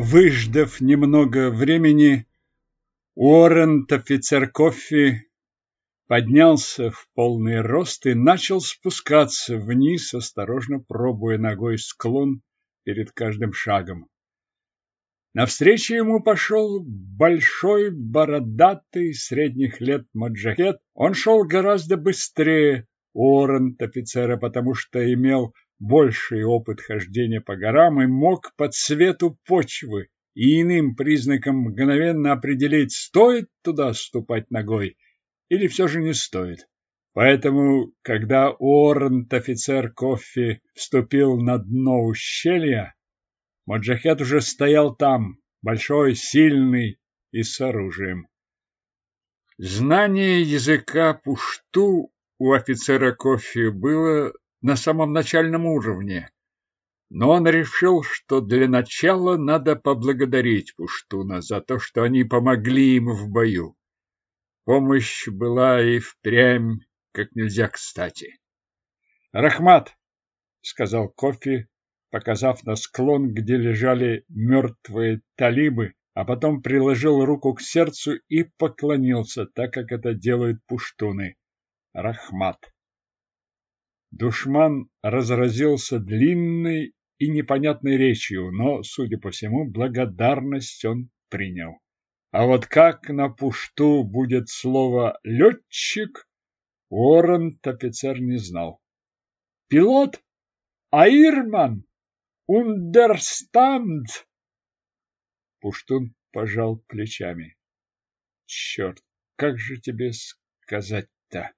Выждав немного времени, Уоррент, офицер кофе, поднялся в полный рост и начал спускаться вниз, осторожно пробуя ногой склон перед каждым шагом. Навстречу ему пошел большой, бородатый, средних лет маджахет. Он шел гораздо быстрее Уоррент офицера, потому что имел больший опыт хождения по горам и мог по цвету почвы и иным признакам мгновенно определить, стоит туда ступать ногой или все же не стоит. Поэтому, когда Уоррент офицер кофе вступил на дно ущелья, Маджахет уже стоял там, большой, сильный и с оружием. Знание языка пушту у офицера кофе было на самом начальном уровне, но он решил, что для начала надо поблагодарить Пуштуна за то, что они помогли им в бою. Помощь была и впрямь как нельзя кстати. «Рахмат!» — сказал Кофи, показав на склон, где лежали мертвые талибы, а потом приложил руку к сердцу и поклонился, так как это делают пуштуны. Рахмат. Душман разразился длинной и непонятной речью, но, судя по всему, благодарность он принял. А вот как на пушту будет слово «летчик», Уоррент офицер не знал. «Пилот? Аирман? Ундерстанд?» Пуштун пожал плечами. «Черт, как же тебе сказать-то?»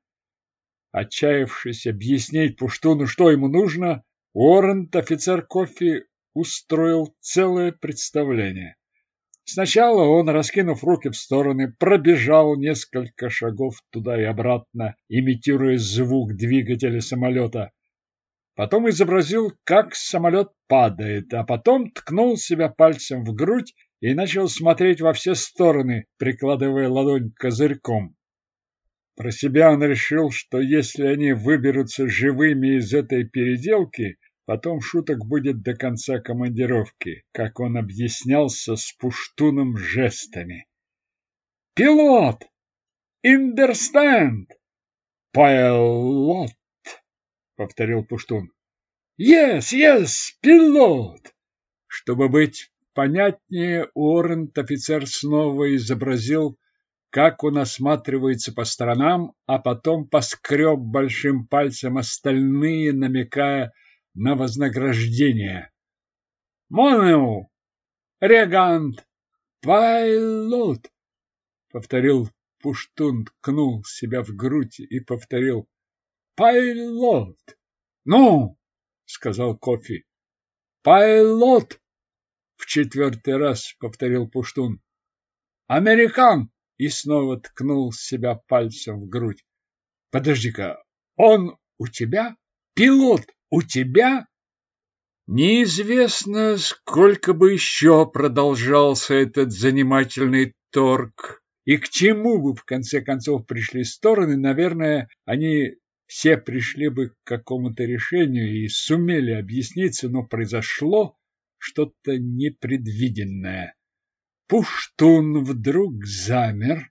Отчаявшись объяснить Пуштуну, что ему нужно, Уоррент, офицер кофе, устроил целое представление. Сначала он, раскинув руки в стороны, пробежал несколько шагов туда и обратно, имитируя звук двигателя самолета. Потом изобразил, как самолет падает, а потом ткнул себя пальцем в грудь и начал смотреть во все стороны, прикладывая ладонь козырьком. Про себя он решил, что если они выберутся живыми из этой переделки, потом шуток будет до конца командировки, как он объяснялся с пуштуном жестами. «Пилот! Understand! Пилот!» — повторил пуштун. «Yes, yes, пилот!» Чтобы быть понятнее, Уоррент офицер снова изобразил как он осматривается по сторонам, а потом поскреб большим пальцем остальные, намекая на вознаграждение. «Монеу! Регант! Пайлот!» — повторил Пуштун, ткнул себя в грудь и повторил «Пайлот!» «Ну!» — сказал Кофи. «Пайлот!» — в четвертый раз повторил Пуштун. «Американ!» И снова ткнул себя пальцем в грудь. Подожди-ка, он у тебя? Пилот у тебя? Неизвестно, сколько бы еще продолжался этот занимательный торг, и к чему бы в конце концов пришли стороны, наверное, они все пришли бы к какому-то решению и сумели объясниться, но произошло что-то непредвиденное. Пуштун вдруг замер,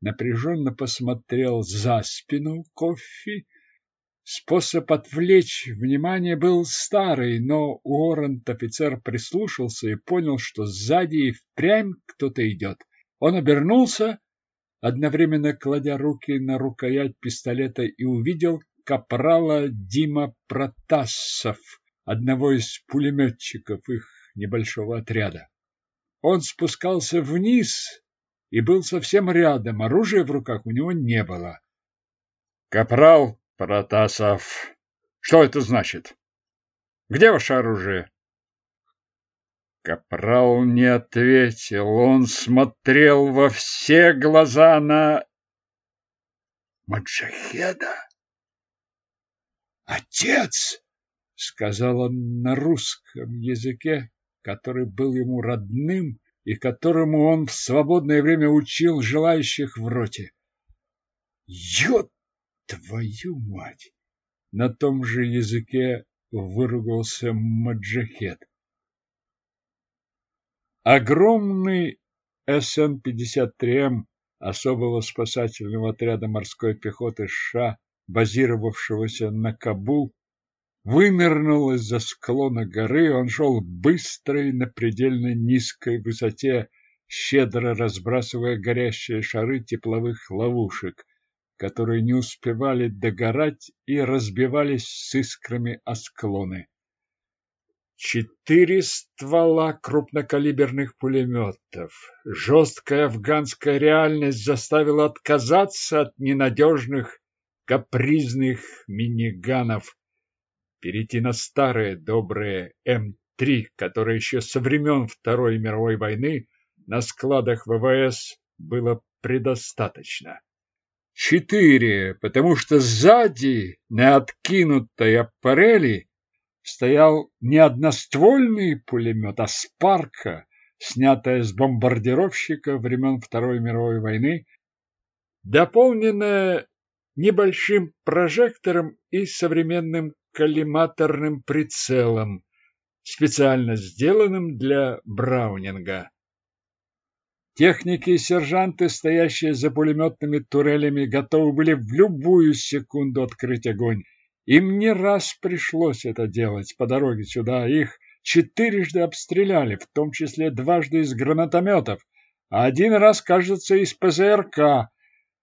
напряженно посмотрел за спину Кофи. Способ отвлечь внимание был старый, но Уоррент офицер прислушался и понял, что сзади и впрямь кто-то идет. Он обернулся, одновременно кладя руки на рукоять пистолета, и увидел капрала Дима Протасов, одного из пулеметчиков их небольшого отряда. Он спускался вниз и был совсем рядом. Оружия в руках у него не было. Капрал Протасов, что это значит? Где ваше оружие? Капрал не ответил. Он смотрел во все глаза на Маджахеда. «Отец!» — сказал он на русском языке, который был ему родным и которому он в свободное время учил желающих в роте. Ё твою мать! На том же языке выругался Маджахет. Огромный СН-53М особого спасательного отряда морской пехоты США, базировавшегося на Кабул, вынырнул из-за склона горы. Он шел быстро и на предельно низкой высоте, щедро разбрасывая горящие шары тепловых ловушек, которые не успевали догорать и разбивались с искрами о склоны. Четыре ствола крупнокалиберных пулеметов. Жесткая афганская реальность заставила отказаться от ненадежных, капризных миниганов, перейти на старые добрые М3, которые еще со времен Второй мировой войны на складах ВВС было предостаточно. Четыре, потому что сзади, на откинутой аппарели, стоял не одноствольный пулемет, а спарка, снятая с бомбардировщика времен Второй мировой войны, дополненная небольшим прожектором и современным коллиматорным прицелом, специально сделанным для Браунинга. Техники и сержанты, стоящие за пулеметными турелями, готовы были в любую секунду открыть огонь. Им не раз пришлось это делать по дороге сюда. Их четырежды обстреляли, в том числе дважды из гранатометов, а один раз, кажется, из ПЗРК.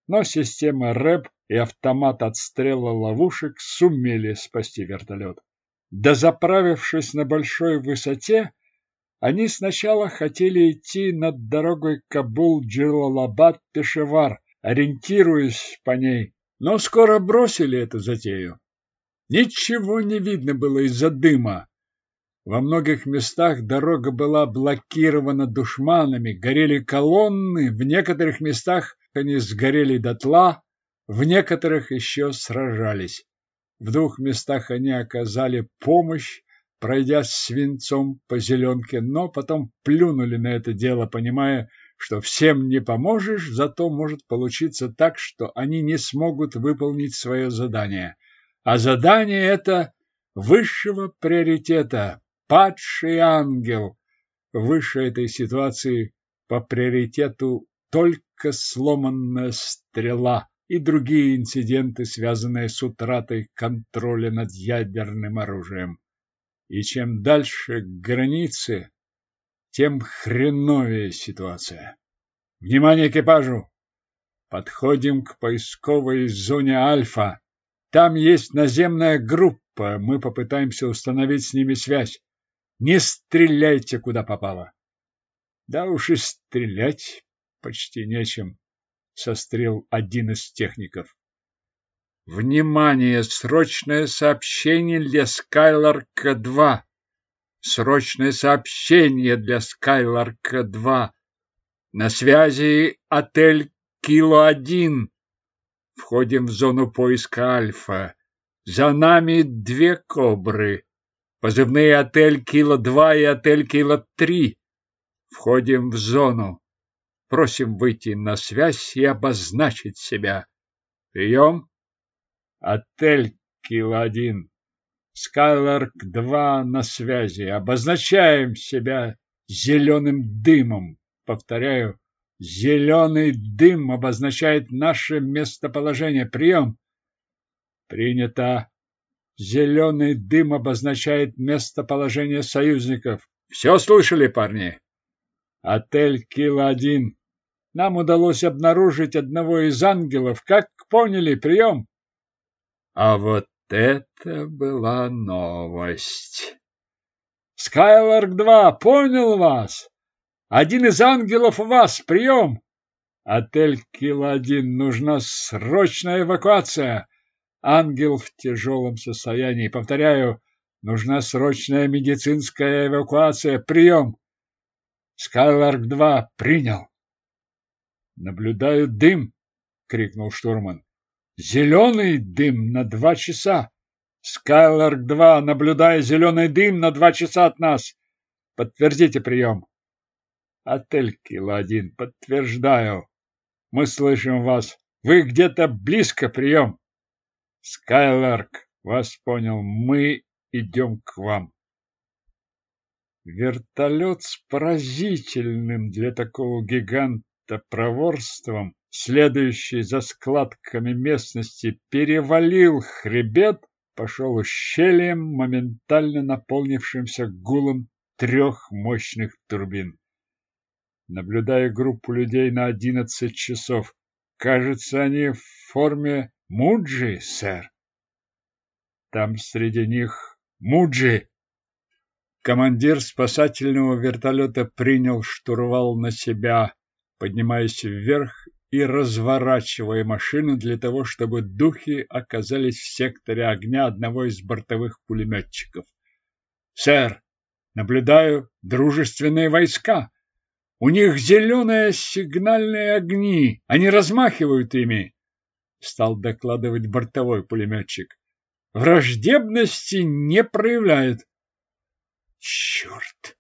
Но система РЭП и автомат отстрела ловушек сумели спасти вертолет. Дозаправившись на большой высоте, они сначала хотели идти над дорогой Кабул-Джилалабад-Пешевар, ориентируясь по ней, но скоро бросили эту затею. Ничего не видно было из-за дыма. Во многих местах дорога была блокирована душманами, горели колонны, в некоторых местах они сгорели дотла, в некоторых еще сражались. В двух местах они оказали помощь, пройдя свинцом по зеленке, но потом плюнули на это дело, понимая, что всем не поможешь, зато может получиться так, что они не смогут выполнить свое задание. А задание это высшего приоритета, падший ангел. Выше этой ситуации по приоритету только сломанная стрела и другие инциденты, связанные с утратой контроля над ядерным оружием. И чем дальше к границе, тем хреновее ситуация. Внимание экипажу! Подходим к поисковой зоне Альфа. Там есть наземная группа, мы попытаемся установить с ними связь. Не стреляйте, куда попало. Да уж и стрелять почти нечем, сострел один из техников. Внимание! Срочное сообщение для Скайларка-2. Срочное сообщение для Скайларка-2. На связи отель Кило-1. Входим в зону поиска Альфа. За нами две кобры. Позывные отель Кило-2 и отель Кило-3. Входим в зону. Просим выйти на связь и обозначить себя. Прием. Отель Кило-1. Скайларк-2 на связи. Обозначаем себя зеленым дымом. Повторяю, Зеленый дым обозначает наше местоположение. Прием. Принято. Зеленый дым обозначает местоположение союзников. Все слышали, парни? Отель Кило-1. Нам удалось обнаружить одного из ангелов. Как поняли, прием? А вот это была новость. Скайларк-2, понял вас? Один из ангелов у вас! Прием! Отель Кило-1. Нужна срочная эвакуация. Ангел в тяжелом состоянии. Повторяю, нужна срочная медицинская эвакуация. Прием! Скайларк-2 принял. Наблюдаю дым, крикнул штурман. Зеленый дым на два часа. Скайларк-2, наблюдая зеленый дым на два часа от нас. Подтвердите прием. Отель Кило-1, подтверждаю. Мы слышим вас. Вы где-то близко, прием. Скайларк, вас понял. Мы идем к вам. Вертолет с поразительным для такого гиганта проворством, следующий за складками местности, перевалил хребет, пошел ущельем, моментально наполнившимся гулом трех мощных турбин. Наблюдая группу людей на одиннадцать часов, кажется, они в форме муджи, сэр. Там среди них муджи. Командир спасательного вертолета принял штурвал на себя, поднимаясь вверх и разворачивая машину для того, чтобы духи оказались в секторе огня одного из бортовых пулеметчиков. «Сэр, наблюдаю дружественные войска. У них зеленые сигнальные огни, они размахивают ими», — стал докладывать бортовой пулеметчик. «Враждебности не проявляют». «Черт!»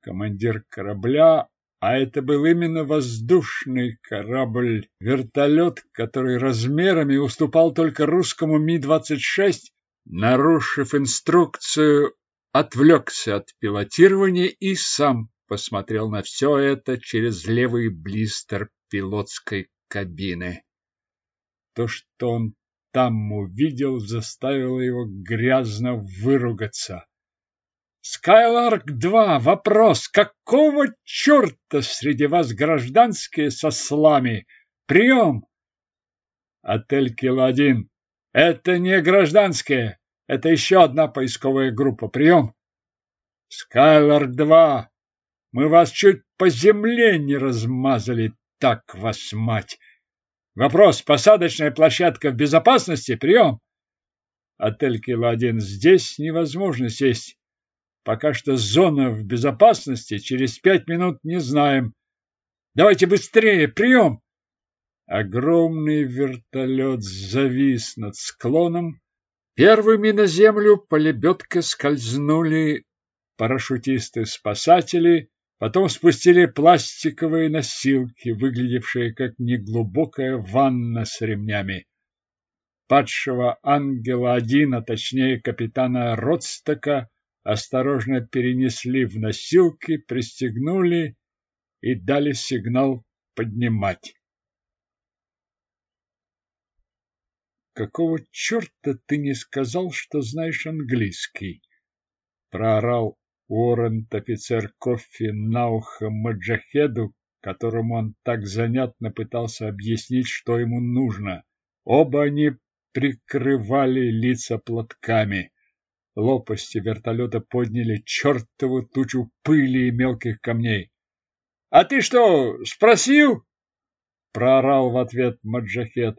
Командир корабля а это был именно воздушный корабль, вертолет, который размерами уступал только русскому Ми-26, нарушив инструкцию, отвлекся от пилотирования и сам посмотрел на все это через левый блистер пилотской кабины. То, что он там увидел, заставило его грязно выругаться. Скайларк-2, вопрос, какого черта среди вас гражданские с ослами? Прием! Отель Кило-1. Это не гражданские, это еще одна поисковая группа. Прием! Скайларк-2, мы вас чуть по земле не размазали, так вас мать. Вопрос, посадочная площадка в безопасности? Прием! Отель Кил-1, здесь невозможно сесть. Пока что зона в безопасности, через пять минут не знаем. Давайте быстрее, прием! Огромный вертолет завис над склоном. Первыми на землю по лебедке скользнули парашютисты-спасатели, потом спустили пластиковые носилки, выглядевшие как неглубокая ванна с ремнями. Падшего ангела-1, а точнее капитана Родстока, осторожно перенесли в носилки, пристегнули и дали сигнал поднимать. «Какого черта ты не сказал, что знаешь английский?» проорал Уоррент офицер кофе на ухо Маджахеду, которому он так занятно пытался объяснить, что ему нужно. Оба они прикрывали лица платками. Лопасти вертолета подняли чертову тучу пыли и мелких камней. — А ты что, спросил? — проорал в ответ Маджахет.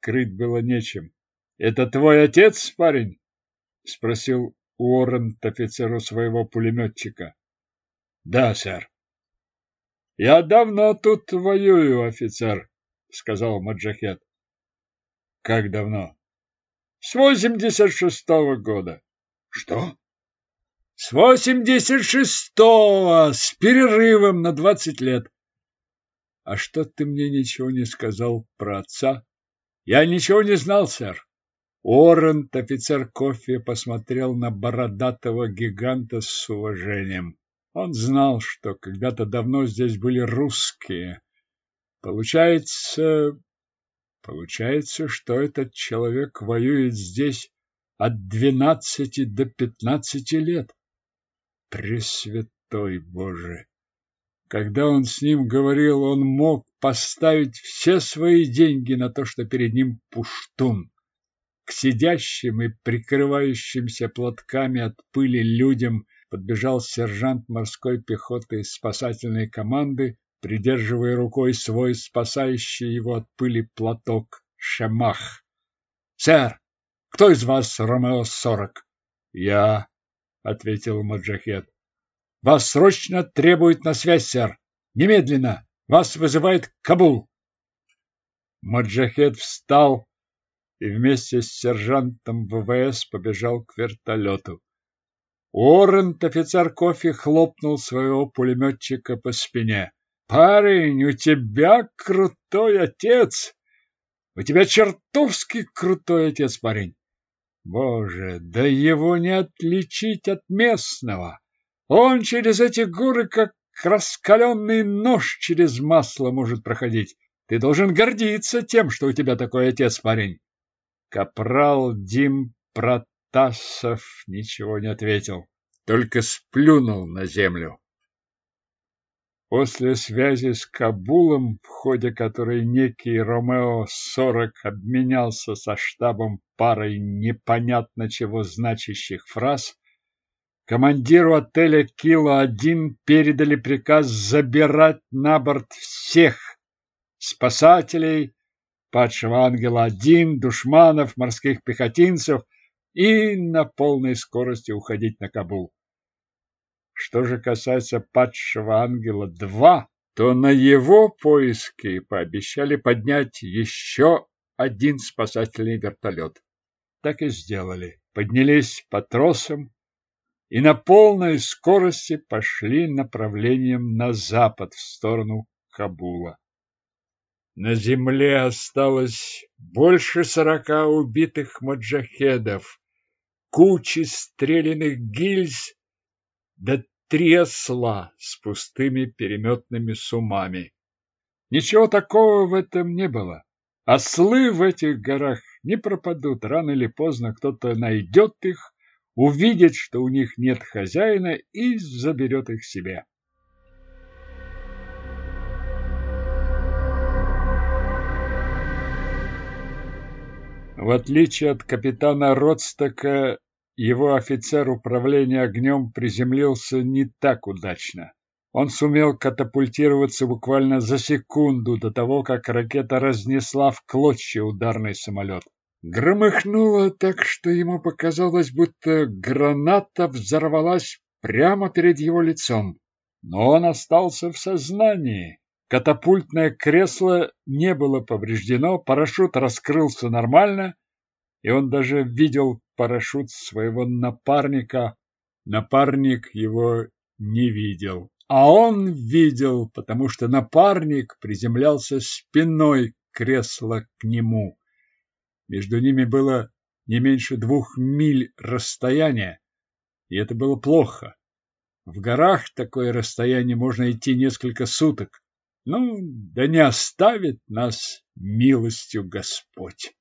Крыть было нечем. — Это твой отец, парень? — спросил Уоррент офицеру своего пулеметчика. — Да, сэр. — Я давно тут воюю, офицер, — сказал Маджахет. — Как давно? — С восемьдесят шестого года. Что? С восемьдесят шестого, с перерывом на двадцать лет. А что ты мне ничего не сказал про отца? Я ничего не знал, сэр. Орент, офицер кофе, посмотрел на бородатого гиганта с уважением. Он знал, что когда-то давно здесь были русские. Получается, получается, что этот человек воюет здесь от двенадцати до пятнадцати лет. Пресвятой Боже! Когда он с ним говорил, он мог поставить все свои деньги на то, что перед ним пуштун. К сидящим и прикрывающимся платками от пыли людям подбежал сержант морской пехоты из спасательной команды, придерживая рукой свой спасающий его от пыли платок Шамах. «Сэр, кто из вас Ромео-40? Я, ответил Маджахет. Вас срочно требует на связь, сэр. Немедленно. Вас вызывает Кабул. Маджахет встал и вместе с сержантом ВВС побежал к вертолету. Уоррент, офицер кофе, хлопнул своего пулеметчика по спине. «Парень, у тебя крутой отец! У тебя чертовски крутой отец, парень! Боже, да его не отличить от местного. Он через эти горы, как раскаленный нож через масло может проходить. Ты должен гордиться тем, что у тебя такой отец, парень. Капрал Дим Протасов ничего не ответил, только сплюнул на землю. После связи с Кабулом, в ходе которой некий Ромео-40 обменялся со штабом парой непонятно чего значащих фраз, командиру отеля Кило-1 передали приказ забирать на борт всех спасателей, падшего ангела-1, душманов, морских пехотинцев и на полной скорости уходить на Кабул. Что же касается падшего ангела-2, то на его поиски пообещали поднять еще один спасательный вертолет. Так и сделали. Поднялись по тросам и на полной скорости пошли направлением на запад, в сторону Кабула. На земле осталось больше сорока убитых маджахедов, кучи стрелянных гильз да три с пустыми переметными сумами. Ничего такого в этом не было. Ослы в этих горах не пропадут. Рано или поздно кто-то найдет их, увидит, что у них нет хозяина и заберет их себе. В отличие от капитана Родстока, его офицер управления огнем приземлился не так удачно. Он сумел катапультироваться буквально за секунду до того, как ракета разнесла в клочья ударный самолет. Громыхнуло так, что ему показалось, будто граната взорвалась прямо перед его лицом. Но он остался в сознании. Катапультное кресло не было повреждено, парашют раскрылся нормально, и он даже видел парашют своего напарника. Напарник его не видел. А он видел, потому что напарник приземлялся спиной кресла к нему. Между ними было не меньше двух миль расстояния, и это было плохо. В горах такое расстояние можно идти несколько суток. Ну, да не оставит нас милостью Господь.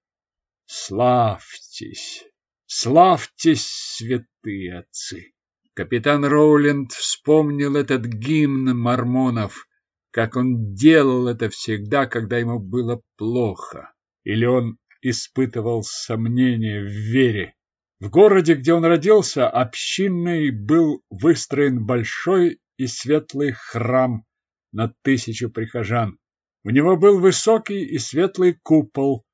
Славьтесь, славьтесь, святые отцы! Капитан Роуленд вспомнил этот гимн мормонов, как он делал это всегда, когда ему было плохо, или он испытывал сомнения в вере. В городе, где он родился, общинный был выстроен большой и светлый храм на тысячу прихожан. У него был высокий и светлый купол,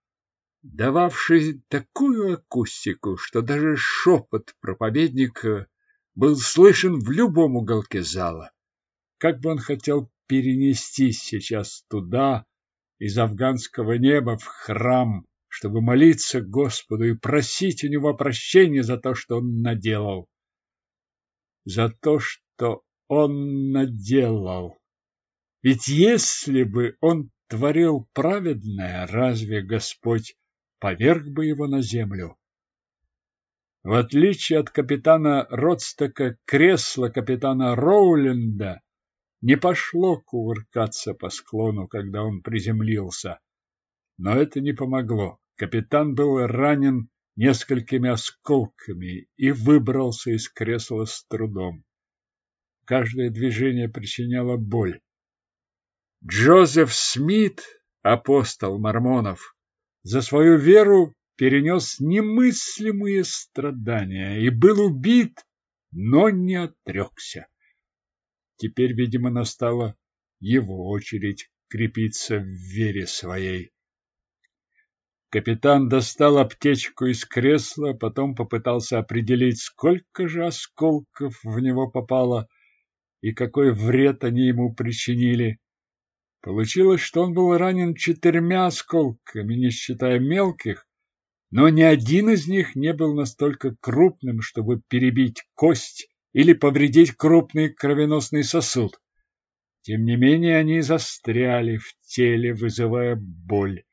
дававший такую акустику, что даже шепот проповедника был слышен в любом уголке зала. Как бы он хотел перенестись сейчас туда, из афганского неба в храм, чтобы молиться Господу и просить у него прощения за то, что он наделал. За то, что он наделал. Ведь если бы он творил праведное, разве Господь поверг бы его на землю. В отличие от капитана Родстока, кресло капитана Роуленда не пошло кувыркаться по склону, когда он приземлился. Но это не помогло. Капитан был ранен несколькими осколками и выбрался из кресла с трудом. Каждое движение причиняло боль. Джозеф Смит, апостол мормонов, за свою веру перенес немыслимые страдания и был убит, но не отрекся. Теперь, видимо, настала его очередь крепиться в вере своей. Капитан достал аптечку из кресла, потом попытался определить, сколько же осколков в него попало и какой вред они ему причинили. Получилось, что он был ранен четырьмя осколками, не считая мелких, но ни один из них не был настолько крупным, чтобы перебить кость или повредить крупный кровеносный сосуд. Тем не менее, они застряли в теле, вызывая боль.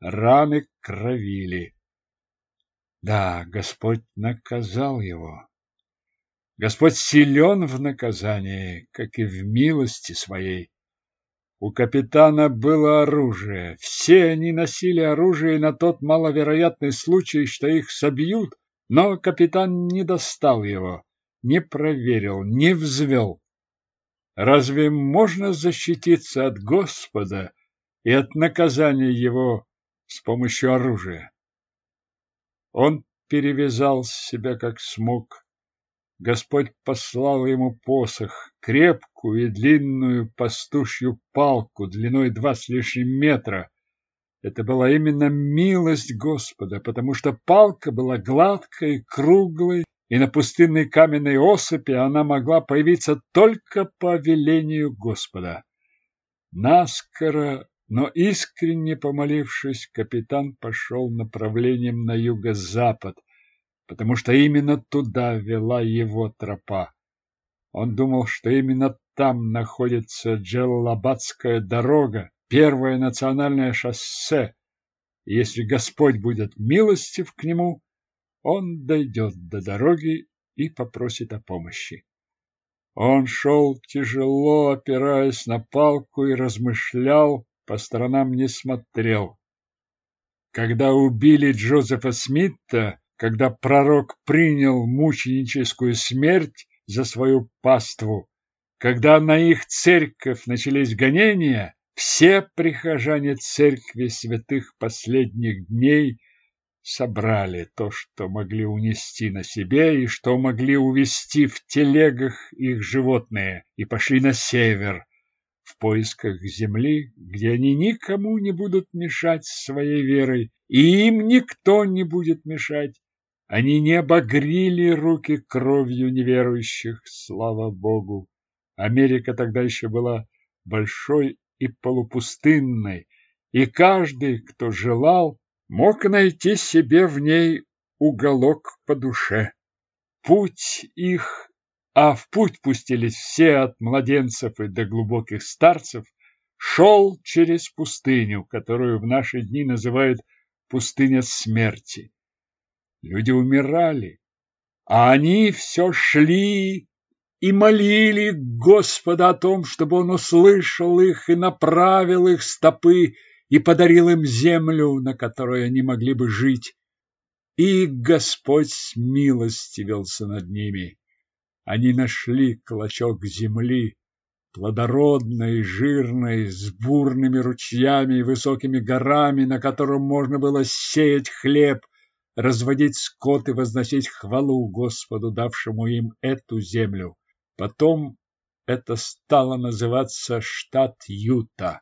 Раны кровили. Да, Господь наказал его. Господь силен в наказании, как и в милости своей. У капитана было оружие. Все они носили оружие на тот маловероятный случай, что их собьют, но капитан не достал его, не проверил, не взвел. Разве можно защититься от Господа и от наказания его с помощью оружия? Он перевязал себя как смог, Господь послал ему посох, крепкую и длинную пастушью палку длиной два с лишним метра. Это была именно милость Господа, потому что палка была гладкой, круглой, и на пустынной каменной осыпи она могла появиться только по велению Господа. Наскоро, но искренне помолившись, капитан пошел направлением на юго-запад, потому что именно туда вела его тропа. Он думал, что именно там находится Джеллабадская дорога, первое национальное шоссе. И если Господь будет милостив к нему, он дойдет до дороги и попросит о помощи. Он шел тяжело, опираясь на палку и размышлял, по сторонам не смотрел. Когда убили Джозефа Смита, когда пророк принял мученическую смерть за свою паству, когда на их церковь начались гонения, все прихожане церкви святых последних дней собрали то, что могли унести на себе и что могли увезти в телегах их животные, и пошли на север, в поисках земли, где они никому не будут мешать своей верой, и им никто не будет мешать. Они не обогрили руки кровью неверующих, слава Богу. Америка тогда еще была большой и полупустынной, и каждый, кто желал, мог найти себе в ней уголок по душе. Путь их, а в путь пустились все от младенцев и до глубоких старцев, шел через пустыню, которую в наши дни называют пустыня смерти. Люди умирали, а они все шли и молили Господа о том, чтобы Он услышал их и направил их стопы и подарил им землю, на которой они могли бы жить. И Господь смилостивился над ними. Они нашли клочок земли, плодородной, жирной, с бурными ручьями и высокими горами, на котором можно было сеять хлеб – разводить скот и возносить хвалу Господу, давшему им эту землю. Потом это стало называться штат Юта.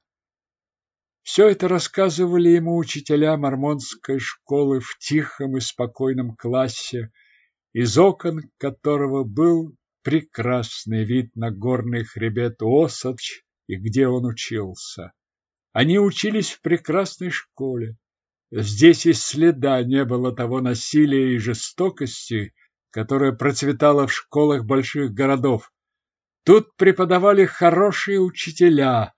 Все это рассказывали ему учителя мормонской школы в тихом и спокойном классе, из окон которого был прекрасный вид на горный хребет Осадч и где он учился. Они учились в прекрасной школе. Здесь и следа не было того насилия и жестокости, которое процветало в школах больших городов. Тут преподавали хорошие учителя,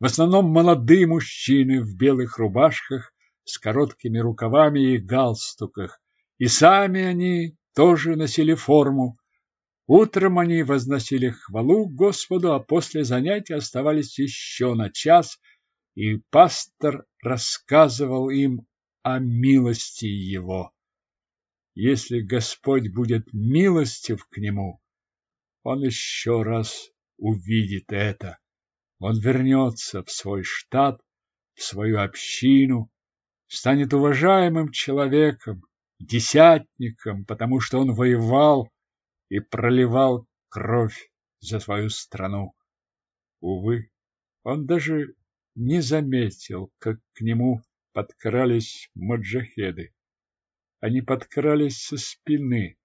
в основном молодые мужчины в белых рубашках с короткими рукавами и галстуках, и сами они тоже носили форму. Утром они возносили хвалу Господу, а после занятий оставались еще на час – и пастор рассказывал им о милости его. Если Господь будет милостив к нему, он еще раз увидит это. Он вернется в свой штат, в свою общину, станет уважаемым человеком, десятником, потому что он воевал и проливал кровь за свою страну. Увы, он даже не заметил, как к нему подкрались маджахеды. Они подкрались со спины,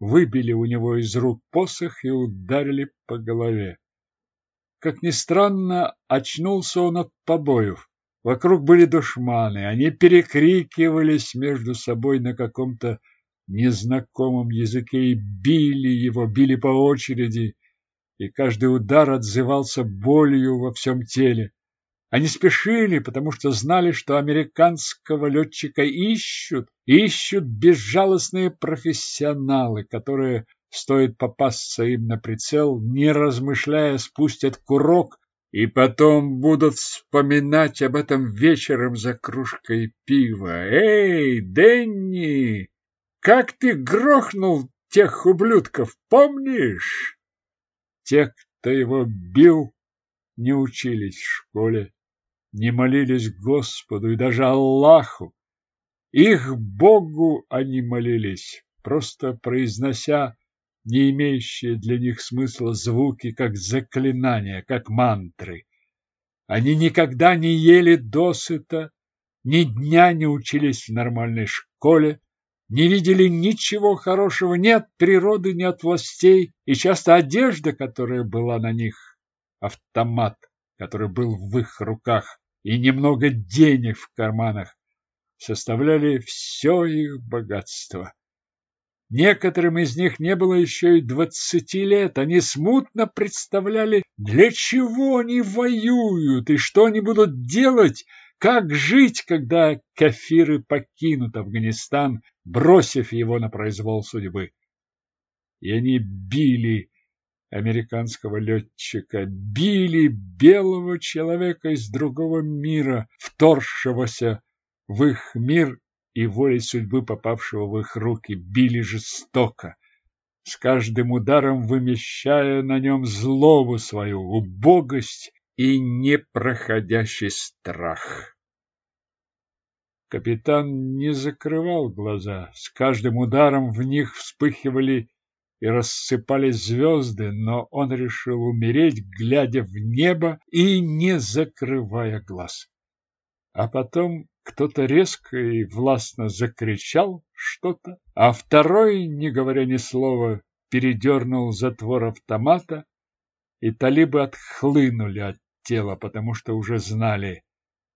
выбили у него из рук посох и ударили по голове. Как ни странно, очнулся он от побоев. Вокруг были душманы, они перекрикивались между собой на каком-то незнакомом языке и били его, били по очереди, и каждый удар отзывался болью во всем теле. Они спешили, потому что знали, что американского летчика ищут, ищут безжалостные профессионалы, которые стоит попасться им на прицел, не размышляя, спустят курок и потом будут вспоминать об этом вечером за кружкой пива. Эй, Денни, как ты грохнул тех ублюдков, помнишь? Те, кто его бил, не учились в школе, не молились Господу и даже Аллаху. Их Богу они молились, просто произнося не имеющие для них смысла звуки, как заклинания, как мантры. Они никогда не ели досыта, ни дня не учились в нормальной школе, не видели ничего хорошего ни от природы, ни от властей, и часто одежда, которая была на них, автомат, который был в их руках, и немного денег в карманах, составляли все их богатство. Некоторым из них не было еще и двадцати лет. Они смутно представляли, для чего они воюют и что они будут делать, как жить, когда кафиры покинут Афганистан, бросив его на произвол судьбы. И они били американского летчика, били белого человека из другого мира, вторгшегося в их мир и волей судьбы попавшего в их руки били жестоко, с каждым ударом вымещая на нем злобу свою, убогость и непроходящий страх. Капитан не закрывал глаза, с каждым ударом в них вспыхивали и рассыпались звезды, но он решил умереть, глядя в небо и не закрывая глаз. А потом кто-то резко и властно закричал что-то, а второй, не говоря ни слова, передернул затвор автомата, и талибы отхлынули от тела, потому что уже знали,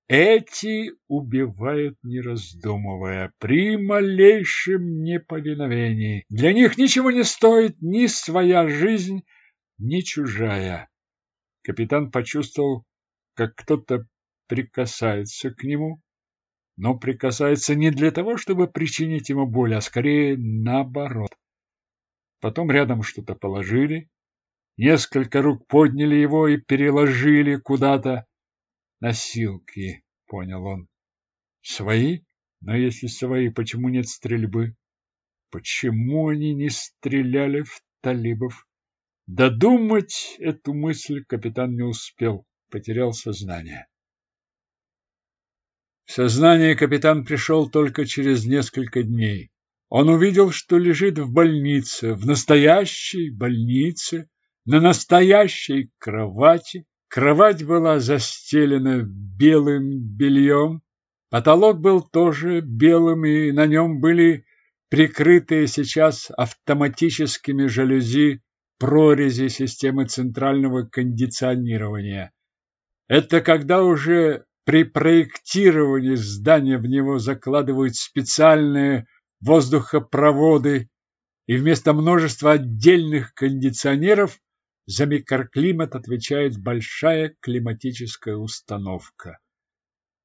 эти убивают не раздумывая, при малейшем неповиновении. Для них ничего не стоит ни своя жизнь, ни чужая. Капитан почувствовал, как кто-то прикасается к нему, но прикасается не для того, чтобы причинить ему боль, а скорее наоборот. Потом рядом что-то положили, несколько рук подняли его и переложили куда-то. Носилки, понял он. Свои? Но если свои, почему нет стрельбы? Почему они не стреляли в талибов? Додумать эту мысль капитан не успел, потерял сознание. В сознание капитан пришел только через несколько дней. Он увидел, что лежит в больнице, в настоящей больнице, на настоящей кровати. Кровать была застелена белым бельем, потолок был тоже белым, и на нем были прикрытые сейчас автоматическими жалюзи прорези системы центрального кондиционирования. Это когда уже при проектировании здания в него закладывают специальные воздухопроводы, и вместо множества отдельных кондиционеров за микроклимат отвечает большая климатическая установка.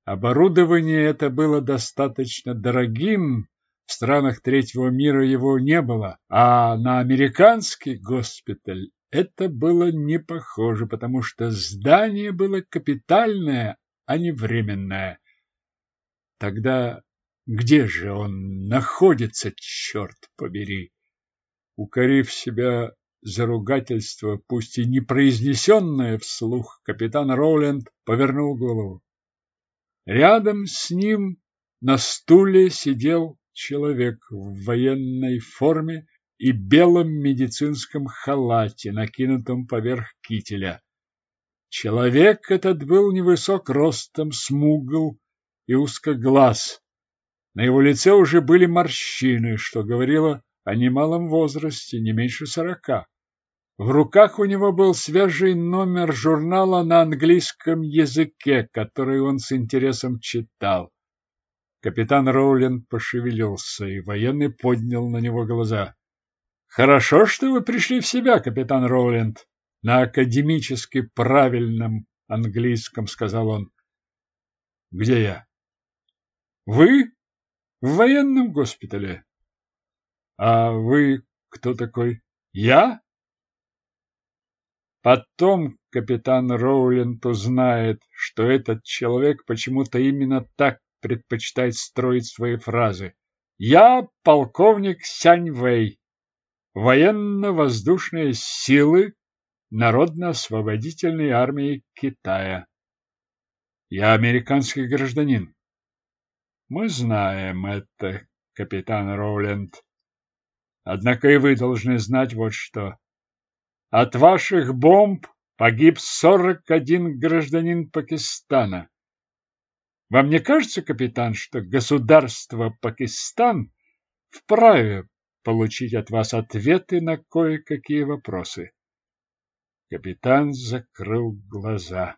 Оборудование это было достаточно дорогим, в странах третьего мира его не было, а на американский госпиталь это было не похоже, потому что здание было капитальное, а не временное. Тогда где же он находится, черт побери? Укорив себя за ругательство, пусть и не произнесенное вслух, капитан Роуленд повернул голову. Рядом с ним на стуле сидел человек в военной форме и белом медицинском халате, накинутом поверх кителя. Человек этот был невысок ростом, смугл и узкоглаз. На его лице уже были морщины, что говорило о немалом возрасте, не меньше сорока. В руках у него был свежий номер журнала на английском языке, который он с интересом читал. Капитан Роулин пошевелился, и военный поднял на него глаза. — Хорошо, что вы пришли в себя, капитан Роуленд на академически правильном английском, сказал он. Где я? Вы в военном госпитале. А вы кто такой? Я? Потом капитан Роуленд узнает, что этот человек почему-то именно так предпочитает строить свои фразы. Я полковник Сянь Вэй, военно-воздушные силы Народно-освободительной армии Китая. Я американский гражданин. Мы знаем это, капитан Роуленд. Однако и вы должны знать вот что. От ваших бомб погиб 41 гражданин Пакистана. Вам не кажется, капитан, что государство Пакистан вправе получить от вас ответы на кое-какие вопросы? Капитан закрыл глаза.